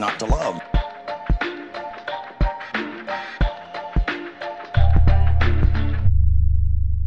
not to love.